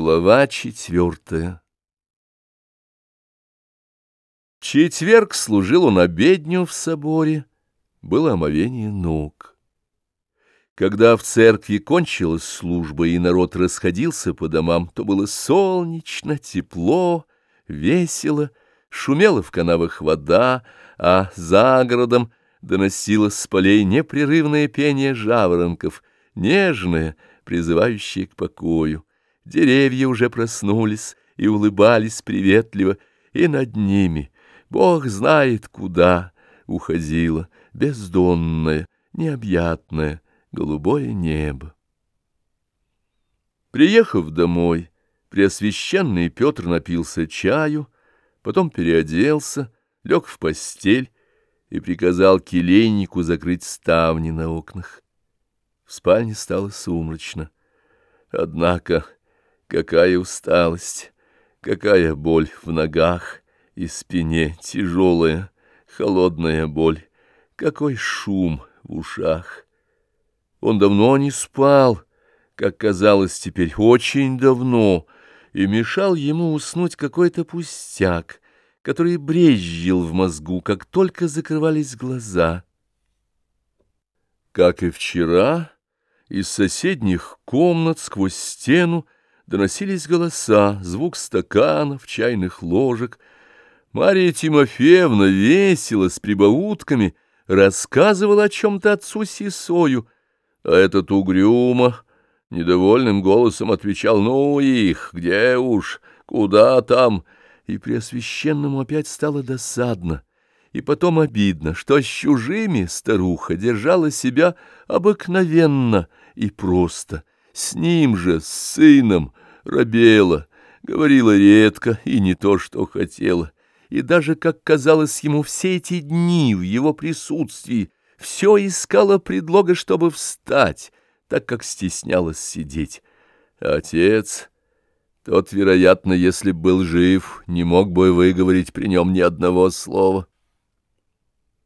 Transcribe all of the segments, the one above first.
Глава четвертая Четверг служил он обедню в соборе, было омовение ног. Когда в церкви кончилась служба и народ расходился по домам, то было солнечно, тепло, весело, шумела в канавах вода, а за городом доносилось с полей непрерывное пение жаворонков, нежное, призывающее к покою. Деревья уже проснулись и улыбались приветливо, и над ними, Бог знает куда, уходило бездонное, необъятное голубое небо. Приехав домой, Преосвященный Петр напился чаю, потом переоделся, лег в постель и приказал келейнику закрыть ставни на окнах. В спальне стало сумрачно. Однако... Какая усталость, какая боль в ногах и спине, тяжелая, холодная боль, какой шум в ушах. Он давно не спал, как казалось теперь, очень давно, и мешал ему уснуть какой-то пустяк, который брезжил в мозгу, как только закрывались глаза. Как и вчера, из соседних комнат сквозь стену доносились голоса, звук стаканов, чайных ложек. Мария Тимофеевна весело с прибаутками рассказывала о чем-то отцу Сисою, а этот угрюмо недовольным голосом отвечал «Ну их, где уж, куда там?» И Преосвященному опять стало досадно. И потом обидно, что с чужими старуха держала себя обыкновенно и просто. С ним же, с сыном, робела, говорила редко и не то, что хотела. И даже, как казалось ему, все эти дни в его присутствии все искала предлога, чтобы встать, так как стеснялась сидеть. Отец, тот, вероятно, если б был жив, не мог бы выговорить при нем ни одного слова.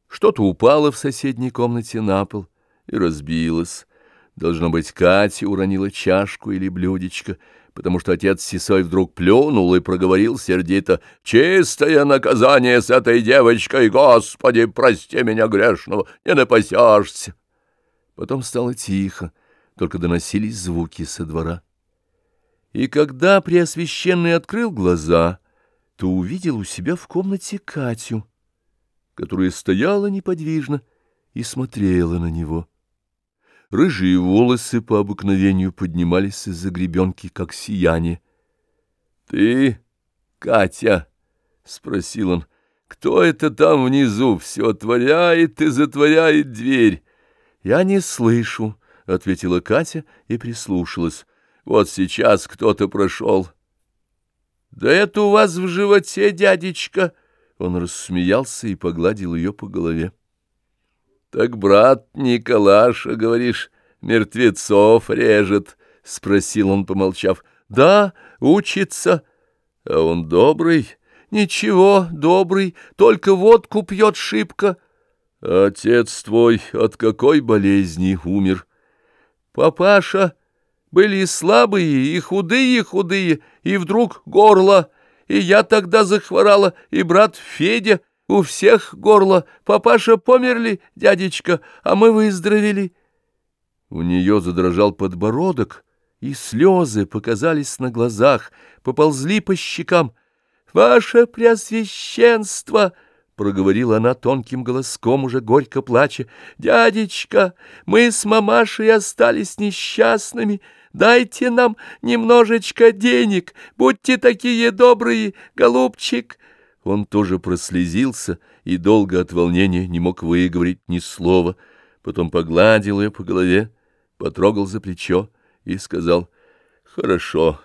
Что-то упало в соседней комнате на пол и разбилось. Должно быть, Катя уронила чашку или блюдечко, потому что отец Сисой вдруг плюнул и проговорил сердито «Чистое наказание с этой девочкой, Господи, прости меня грешного, не напасешься!» Потом стало тихо, только доносились звуки со двора. И когда Преосвященный открыл глаза, то увидел у себя в комнате Катю, которая стояла неподвижно и смотрела на него. Рыжие волосы по обыкновению поднимались из-за гребенки, как сияние. — Ты, Катя? — спросил он. — Кто это там внизу все отворяет и затворяет дверь? — Я не слышу, — ответила Катя и прислушалась. — Вот сейчас кто-то прошел. — Да это у вас в животе, дядечка! Он рассмеялся и погладил ее по голове. — так брат Николаша, говоришь, мертвецов режет? — спросил он, помолчав. — Да, учится. — А он добрый? — Ничего, добрый, только водку пьет шибко. — Отец твой от какой болезни умер? — Папаша, были слабые, и худые-худые, и вдруг горло, и я тогда захворала, и брат Федя — у всех горло. Папаша померли, дядечка, а мы выздоровели. У нее задрожал подбородок, и слезы показались на глазах, поползли по щекам. «Ваше Преосвященство!» — проговорила она тонким голоском, уже горько плача. «Дядечка, мы с мамашей остались несчастными. Дайте нам немножечко денег, будьте такие добрые, голубчик!» Он тоже прослезился и долго от волнения не мог выговорить ни слова, потом погладил ее по голове, потрогал за плечо и сказал, «Хорошо,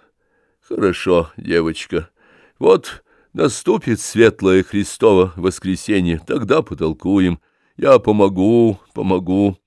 хорошо, девочка, вот наступит светлое Христово воскресенье, тогда потолкуем, я помогу, помогу».